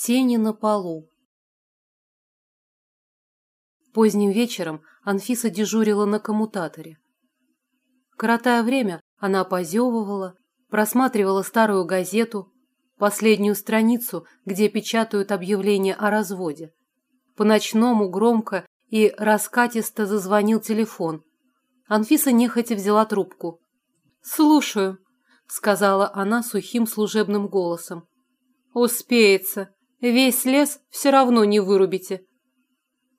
Тени на полу. Поздним вечером Анфиса дежурила на коммутаторе. Коротая время, она позевывала, просматривала старую газету, последнюю страницу, где печатают объявление о разводе. По-ночному громко и раскатисто зазвонил телефон. Анфиса нехотя взяла трубку. «Слушаю», — сказала она сухим служебным голосом. «Успеется. Весь лес все равно не вырубите».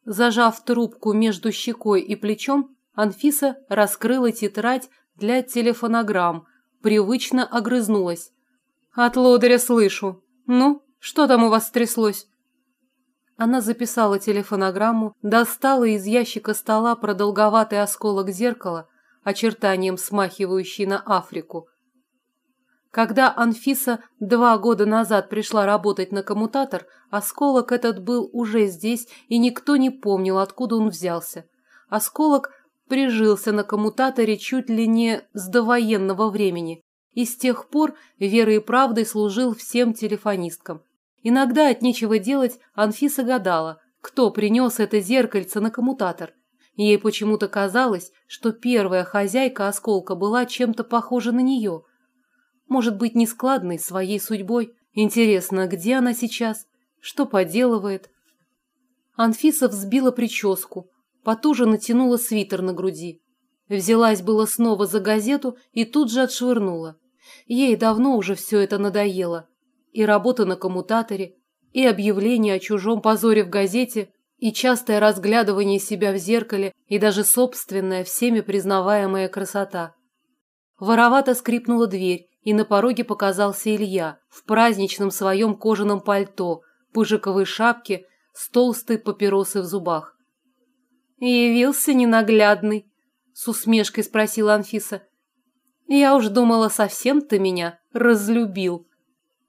Зажав трубку между щекой и плечом, Анфиса раскрыла тетрадь для телефонограмм, привычно огрызнулась. «От лодыря слышу. Ну, что там у вас стряслось?» Она записала телефонограмму, достала из ящика стола продолговатый осколок зеркала, очертанием смахивающий на Африку. Когда Анфиса два года назад пришла работать на коммутатор, осколок этот был уже здесь, и никто не помнил, откуда он взялся. Осколок прижился на коммутаторе чуть ли не с довоенного времени, и с тех пор верой и правдой служил всем телефонисткам. Иногда от нечего делать Анфиса гадала, кто принес это зеркальце на коммутатор. Ей почему-то казалось, что первая хозяйка осколка была чем-то похожа на нее. Может быть, нескладной своей судьбой. Интересно, где она сейчас? Что поделывает? Анфиса взбила прическу, потуже натянула свитер на груди. Взялась было снова за газету и тут же отшвырнула. Ей давно уже все это надоело. И работа на коммутаторе, и объявление о чужом позоре в газете, и частое разглядывание себя в зеркале, и даже собственная, всеми признаваемая красота. Воровато скрипнула дверь, и на пороге показался Илья в праздничном своем кожаном пальто, пыжиковой шапке с толстой папиросой в зубах. «Явился ненаглядный», — с усмешкой спросила Анфиса. «Я уж думала, совсем ты меня разлюбил».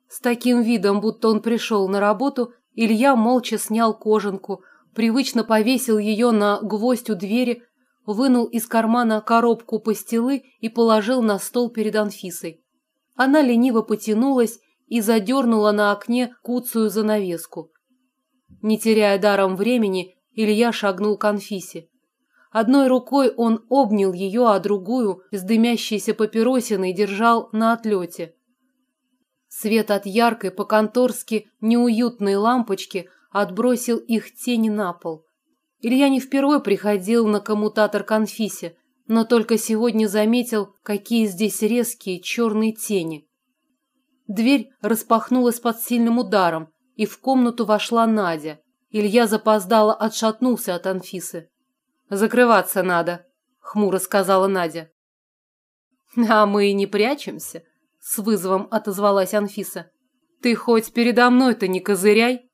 С таким видом, будто он пришел на работу, Илья молча снял кожанку, привычно повесил ее на гвоздь у двери, вынул из кармана коробку пастилы и положил на стол перед Анфисой. Она лениво потянулась и задернула на окне куцую занавеску. Не теряя даром времени, Илья шагнул к Анфисе. Одной рукой он обнял ее, а другую с дымящейся папиросиной держал на отлете. Свет от яркой, по-конторски неуютной лампочки отбросил их тени на пол. Илья не впервые приходил на коммутатор к Анфисе, но только сегодня заметил, какие здесь резкие черные тени. Дверь распахнулась под сильным ударом, и в комнату вошла Надя. Илья запоздало отшатнулся от Анфисы. «Закрываться надо», — хмуро сказала Надя. «А мы и не прячемся», — с вызовом отозвалась Анфиса. «Ты хоть передо мной-то не козыряй».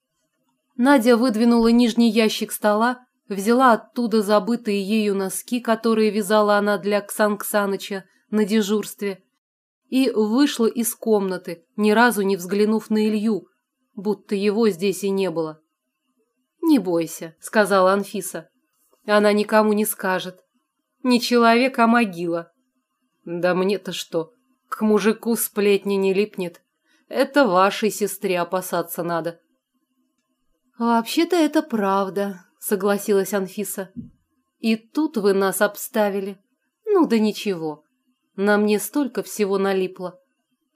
Надя выдвинула нижний ящик стола взяла оттуда забытые ею носки, которые вязала она для Ксан Ксаныча на дежурстве, и вышла из комнаты, ни разу не взглянув на Илью, будто его здесь и не было. «Не бойся», — сказала Анфиса. «Она никому не скажет. Не человек, а могила». «Да мне-то что? К мужику сплетни не липнет. Это вашей сестре опасаться надо». «Вообще-то это правда», согласилась Анфиса. И тут вы нас обставили. Ну да ничего. На мне столько всего налипло.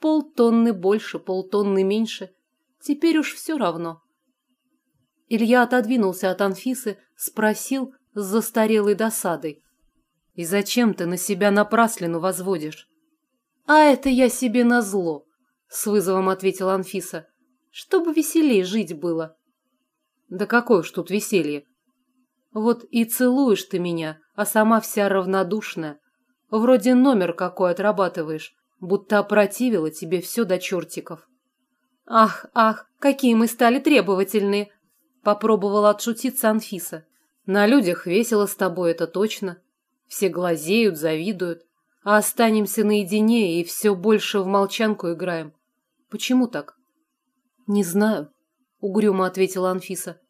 Полтонны больше, полтонны меньше. Теперь уж все равно. Илья отодвинулся от Анфисы, спросил с застарелой досадой. «И зачем ты на себя напраслину возводишь?» «А это я себе назло», — с вызовом ответила Анфиса. «Чтобы веселее жить было». «Да какое уж тут веселье. Вот и целуешь ты меня, а сама вся равнодушная. Вроде номер какой отрабатываешь, будто опротивила тебе все до чертиков. Ах, ах, какие мы стали требовательные, попробовала отшутиться Анфиса. На людях весело с тобой, это точно. Все глазеют, завидуют, а останемся наедине и все больше в молчанку играем. Почему так? Не знаю, угрюмо ответила Анфиса.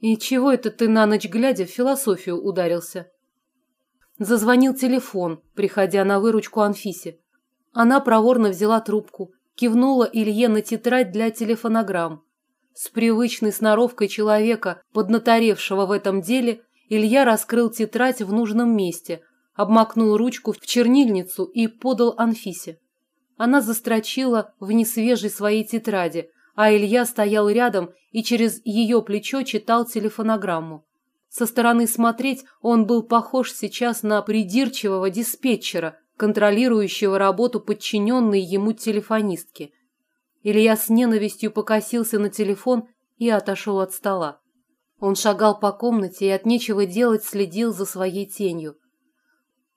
«И чего это ты на ночь глядя в философию ударился?» Зазвонил телефон, приходя на выручку Анфисе. Она проворно взяла трубку, кивнула Илье на тетрадь для телефонограмм. С привычной сноровкой человека, поднаторевшего в этом деле, Илья раскрыл тетрадь в нужном месте, обмакнул ручку в чернильницу и подал Анфисе. Она застрочила в несвежей своей тетради, а Илья стоял рядом и через ее плечо читал телефонограмму. Со стороны смотреть он был похож сейчас на придирчивого диспетчера, контролирующего работу подчиненной ему телефонистки. Илья с ненавистью покосился на телефон и отошел от стола. Он шагал по комнате и от нечего делать следил за своей тенью.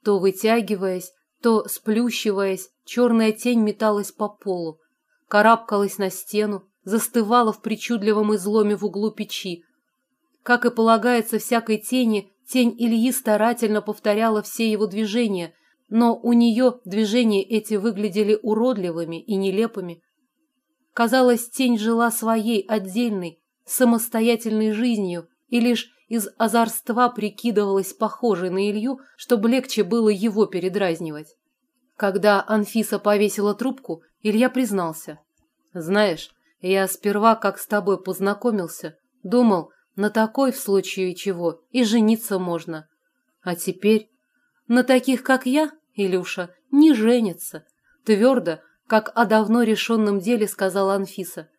То вытягиваясь, то сплющиваясь, черная тень металась по полу, карабкалась на стену, застывала в причудливом изломе в углу печи, как и полагается всякой тени, тень Ильи старательно повторяла все его движения, но у нее движения эти выглядели уродливыми и нелепыми. Казалось, тень жила своей отдельной, самостоятельной жизнью и лишь из озорства прикидывалась похожей на Илью, чтобы легче было его передразнивать. Когда Анфиса повесила трубку, Илья признался. «Знаешь, я сперва, как с тобой познакомился, думал, на такой в случае чего и жениться можно. А теперь на таких, как я, Илюша, не женятся. Твердо, как о давно решенном деле сказала Анфиса.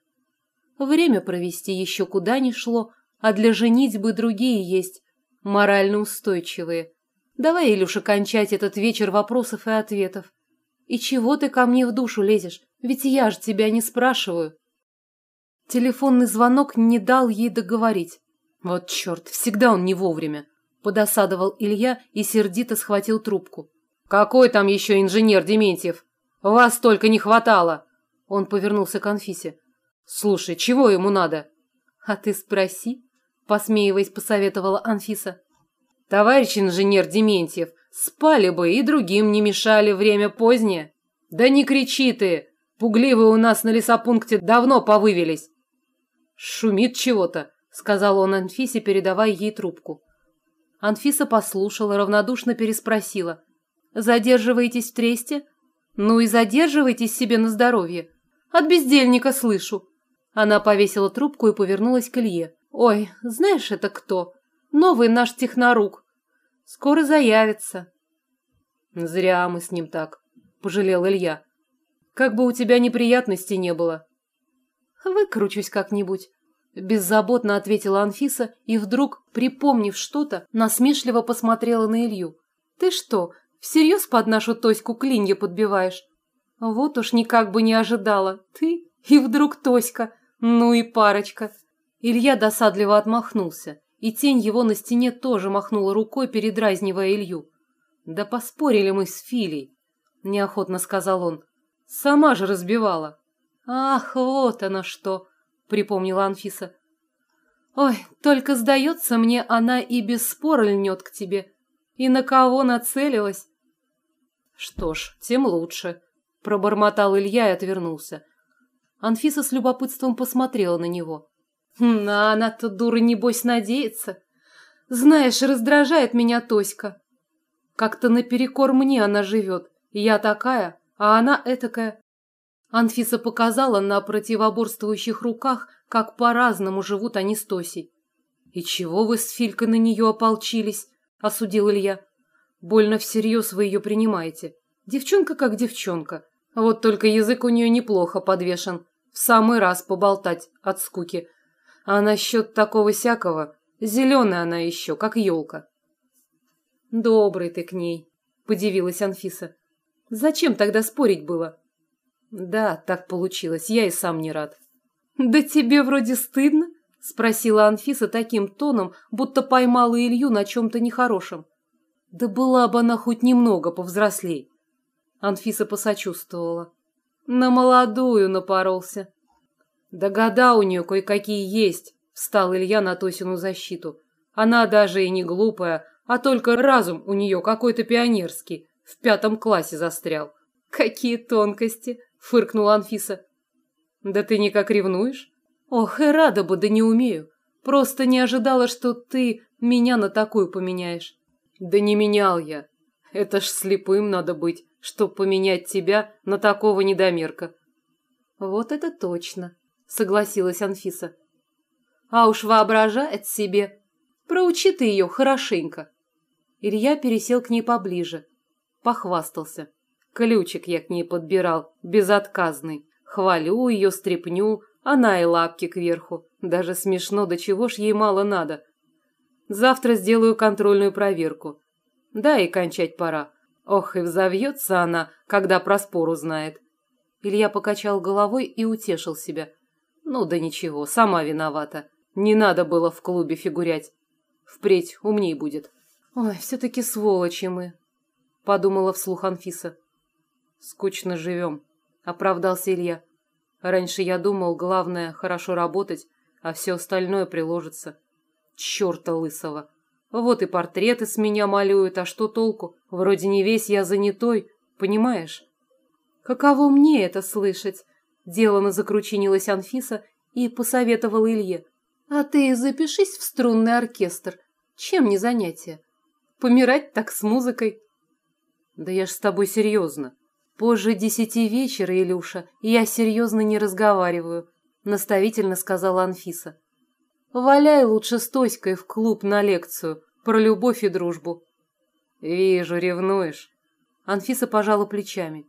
Время провести еще куда ни шло, а для женитьбы другие есть, морально устойчивые. Давай, Илюша, кончать этот вечер вопросов и ответов. И чего ты ко мне в душу лезешь? Ведь я же тебя не спрашиваю. Телефонный звонок не дал ей договорить. Вот черт, всегда он не вовремя. Подосадовал Илья и сердито схватил трубку. «Какой там еще инженер Дементьев? Вас только не хватало!» Он повернулся к Анфисе. «Слушай, чего ему надо?» «А ты спроси», – посмеиваясь, посоветовала Анфиса. «Товарищ инженер Дементьев, спали бы и другим не мешали, время позднее». «Да не кричи ты! Пугливые у нас на лесопункте давно повывелись!» «Шумит чего-то», сказал он Анфисе, передавая ей трубку. Анфиса послушала, равнодушно переспросила. «Задерживаетесь в тресте? Ну и задерживайтесь себе на здоровье. От бездельника слышу». Она повесила трубку и повернулась к Илье. «Ой, знаешь, это кто? Новый наш технорук. Скоро заявится». «Зря мы с ним так», – пожалел Илья. «Как бы у тебя неприятностей не было». «Выкручусь как-нибудь», Беззаботно ответила Анфиса и вдруг, припомнив что-то, насмешливо посмотрела на Илью. «Ты что, всерьез под нашу Тоську клинья подбиваешь?» «Вот уж никак бы не ожидала. Ты и вдруг Тоська. Ну и парочка». Илья досадливо отмахнулся, и тень его на стене тоже махнула рукой, передразнивая Илью. «Да поспорили мы с Филей», – неохотно сказал он. «Сама же разбивала». «Ах, вот оно что!» – припомнила Анфиса. «Ой, только сдается мне, она и без спора льнет к тебе. И на кого нацелилась?» «Что ж, тем лучше», – пробормотал Илья и отвернулся. Анфиса с любопытством посмотрела на него. «Хм, «А она-то, дура, небось, надеется. Знаешь, раздражает меня Тоська. Как-то наперекор мне она живет. Я такая, а она этакая. Анфиса показала на противоборствующих руках, как по-разному живут они с Тосей. «И чего вы с Филькой на нее ополчились?» – осудил Илья. «Больно всерьез вы ее принимаете. Девчонка как девчонка. Вот только язык у нее неплохо подвешен. В самый раз поболтать от скуки. А насчет такого всякого, зеленая она еще, как елка». «Добрый ты к ней», – подивилась Анфиса. «Зачем тогда спорить было?» Да, так получилось. Я и сам не рад. Да тебе вроде стыдно? Спросила Анфиса таким тоном, будто поймала Илью на чем-то нехорошем. Да была бы она хоть немного повзрослей. Анфиса посочувствовала. На молодую напоролся. Да года у нее кое-какие есть, встал Илья на Тосину защиту. Она даже и не глупая, а только разум у нее какой-то пионерский, в пятом классе застрял. Какие тонкости, фыркнула Анфиса. Да ты никак ревнуешь? Ох, и рада бы, да не умею. Просто не ожидала, что ты меня на такую поменяешь. Да не менял я. Это ж слепым надо быть, чтоб поменять тебя на такого недомерка. Вот это точно, согласилась Анфиса. А уж воображает себе. Проучи ты ее хорошенько. Илья пересел к ней поближе. Похвастался. Ключик я к ней подбирал, безотказный. Хвалю ее, стряпню, она и лапки кверху. Даже смешно, до чего ж ей мало надо. Завтра сделаю контрольную проверку. Да, и кончать пора. Ох, и взовьется она, когда про спор узнает. Илья покачал головой и утешил себя. Ну да ничего, сама виновата. Не надо было в клубе фигурять. Впредь умней будет. Ой, все-таки сволочи мы, подумала вслух Анфиса. Скучно живем, оправдался Илья. Раньше я думал, главное хорошо работать, а все остальное приложится. Черта лысого. Вот и портреты с меня малюют, а что толку? Вроде не весь я занятой, понимаешь? Каково мне это слышать? Делано закручинилась Анфиса и посоветовала Илье. А ты запишись в струнный оркестр. Чем не занятие? Помирать так с музыкой. Да я ж с тобой серьезно. Позже десяти вечера, Илюша, я серьезно не разговариваю, наставительно сказала Анфиса. Валяй лучше с Тоськой в клуб на лекцию про любовь и дружбу. Вижу, ревнуешь. Анфиса пожала плечами.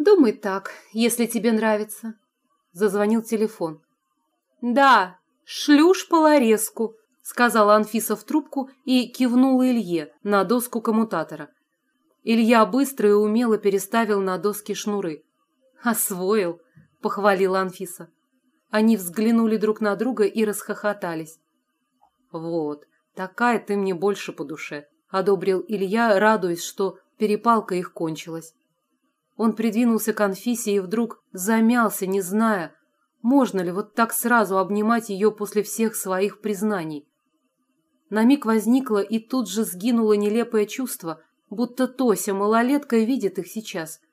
Думай так, если тебе нравится. Зазвонил телефон. Да, шлюш полорезку, сказала Анфиса в трубку и кивнула Илье на доску коммутатора. Илья быстро и умело переставил на доски шнуры. «Освоил», — похвалила Анфиса. Они взглянули друг на друга и расхохотались. «Вот, такая ты мне больше по душе», – одобрил Илья, радуясь, что перепалка их кончилась. Он придвинулся к Анфисе и вдруг замялся, не зная, можно ли вот так сразу обнимать ее после всех своих признаний. На миг возникло и тут же сгинуло нелепое чувство, будто Тося малолетка видит их сейчас –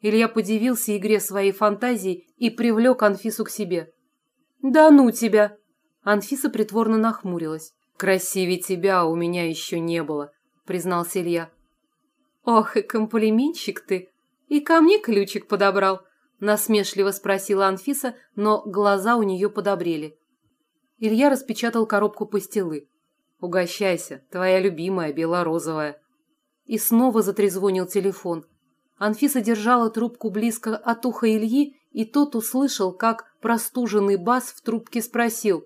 Илья подивился игре своей фантазии и привлек Анфису к себе. «Да ну тебя!» Анфиса притворно нахмурилась. «Красивее тебя у меня еще не было», — признался Илья. «Ох, и комплиментчик ты! И ко мне ключик подобрал?» — насмешливо спросила Анфиса, но глаза у нее подобрели. Илья распечатал коробку пастилы. «Угощайся, твоя любимая белорозовая». И снова затрезвонил телефон — Анфиса держала трубку близко от уха Ильи, и тот услышал, как простуженный бас в трубке спросил.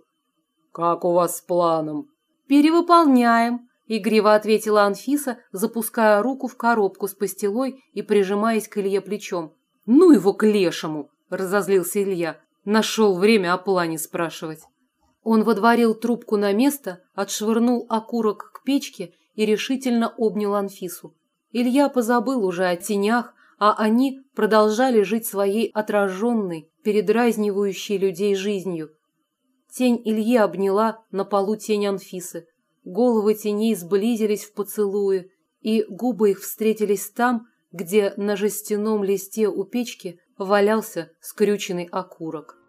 «Как у вас с планом?» «Перевыполняем», – игриво ответила Анфиса, запуская руку в коробку с пастилой и прижимаясь к Илье плечом. «Ну его к лешему!» – разозлился Илья. Нашел время о плане спрашивать. Он водворил трубку на место, отшвырнул окурок к печке и решительно обнял Анфису. Илья позабыл уже о тенях, а они продолжали жить своей отраженной, передразнивающей людей жизнью. Тень Ильи обняла на полу тень Анфисы. Головы теней сблизились в поцелуе, и губы их встретились там, где на жестяном листе у печки валялся скрюченный окурок.